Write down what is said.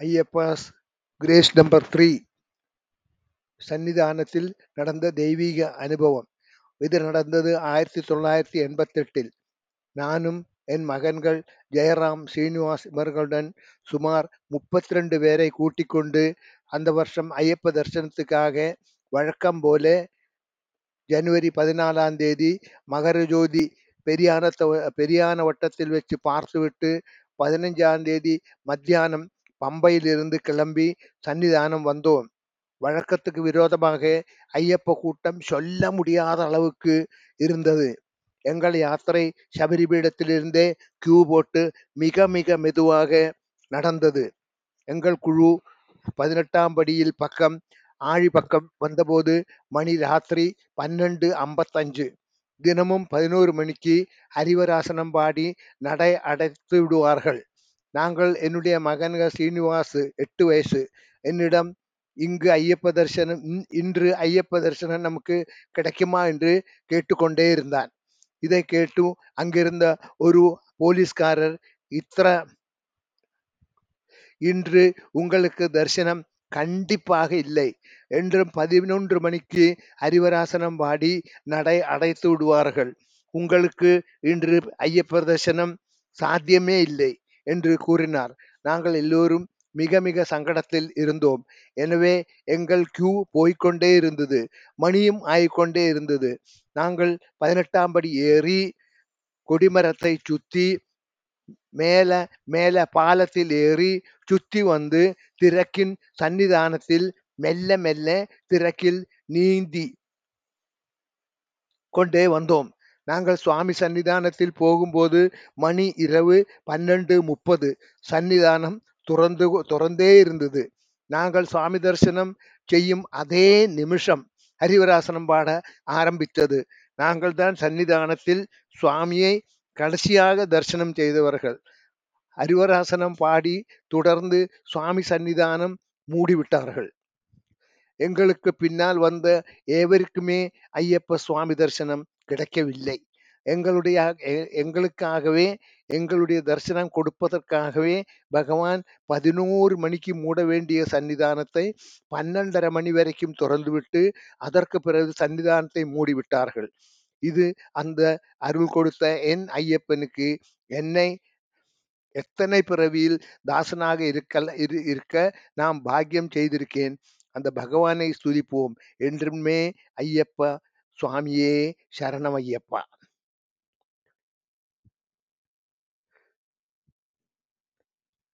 ஐயப்பாஸ் grace number three. சன்னிதானத்தில் நடந்த தெய்வீக அனுபவம். இது நடந்தது ஆயிரத்தி தொள்ளாயிரத்தி எண்பத்தெட்டில். நானும் என் மகன்கள் ஜெயராம் சீனிவாஸ் இவர்களுடன் சுமார் முப்பத்தி ரெண்டு பேரை கூட்டிக் கொண்டு அந்த வருஷம் ஐயப்ப தரிசனத்துக்காக வழக்கம் போல ஜனவரி பதினாலாம் தேதி மகரஜோதி பெரியான பெரியான வட்டத்தில் வச்சு பார்த்துவிட்டு பதினஞ்சாம் தேதி மத்தியானம் பம்பையிலிருந்து கிளம்பி சன்னிதானம் வந்தோம். வழக்கத்துக்கு விரோதமாக ஐயப்ப கூட்டம் சொல்ல முடியாத அளவுக்கு இருந்தது. எங்கள் யாத்திரை சபரிபீடத்திலிருந்தே கியூ போட்டு மிக மிக மெதுவாக நடந்தது. எங்கள் குழு பதினெட்டாம் படியில் பக்கம் ஆழி பக்கம் வந்தபோது மணி ராத்திரி பன்னெண்டு ஐம்பத்தஞ்சு. தினமும் பதினோரு மணிக்கு ஹரிவராசனம் பாடி நடை அடைத்து விடுவார்கள். நாங்கள் என்னுடைய மகன்கள் ஸ்ரீனிவாஸ் எட்டு வயசு. என்னிடம் இங்கு ஐயப்ப தரிசனம் இன்று ஐயப்ப தரிசனம் நமக்கு கிடைக்குமா என்று கேட்டுக்கொண்டே இருந்தான். இதை கேட்டு அங்கிருந்த ஒரு போலீஸ்காரர் இத்திர இன்று உங்களுக்கு தரிசனம் கண்டிப்பாக இல்லை என்றும் பதினொன்று மணிக்கு ஹரிவராசனம் பாடி நடை அடைத்து விடுவார்கள். உங்களுக்கு இன்று ஐயப்ப தரிசனம் சாத்தியமே இல்லை என்று கூறினார். நாங்கள் எல்லோரும் மிக மிக சங்கடத்தில் இருந்தோம். எனவே எங்கள் கியூ போய்கொண்டே இருந்தது. மணியும் ஆயிக்கொண்டே இருந்தது. நாங்கள் பதினெட்டாம் படி ஏறி கொடிமரத்தை சுத்தி மேல மேல பாலத்தில் ஏறி சுத்தி வந்து திரக்கின் சன்னிதானத்தில் மெல்ல மெல்ல திரக்கில் நீந்தி கொண்டே வந்தோம். நாங்கள் சுவாமி சன்னிதானத்தில் போகும்போது மணி இரவு பன்னெண்டு முப்பது. சன்னிதானம் துறந்து துறந்தே இருந்தது. நாங்கள் சுவாமி தரிசனம் செய்யும் அதே நிமிஷம் ஹரிவராசனம் பாட ஆரம்பித்தது. நாங்கள் தான் சன்னிதானத்தில் சுவாமியை கடைசியாக தரிசனம் செய்தவர்கள். ஹரிவராசனம் பாடி தொடர்ந்து சுவாமி சன்னிதானம் மூடிவிட்டார்கள். எங்களுக்கு பின்னால் வந்த ஏவருக்குமே ஐயப்ப சுவாமி தரிசனம் கிடைக்கவில்லை. எங்களுடைய எங்களுக்காகவே எங்களுடைய தரிசனம் கொடுப்பதற்காகவே பகவான் பதினோரு மணிக்கு மூட வேண்டிய சன்னிதானத்தை பன்னெண்டரை மணி வரைக்கும் திறந்துவிட்டு அதற்கு பிறகு சன்னிதானத்தை மூடிவிட்டார்கள். இது அந்த அருள் கொடுத்த என் ஐயப்பனுக்கு என்னை எத்தனை பிறவியில் தாசனாக இருக்க இருக்க நாம் பாக்கியம் செய்திருக்கேன். அந்த பகவானை ஸ்துதிப்போம். என்றுமே ஐயப்பா சுவாமியே சரணமையப்பா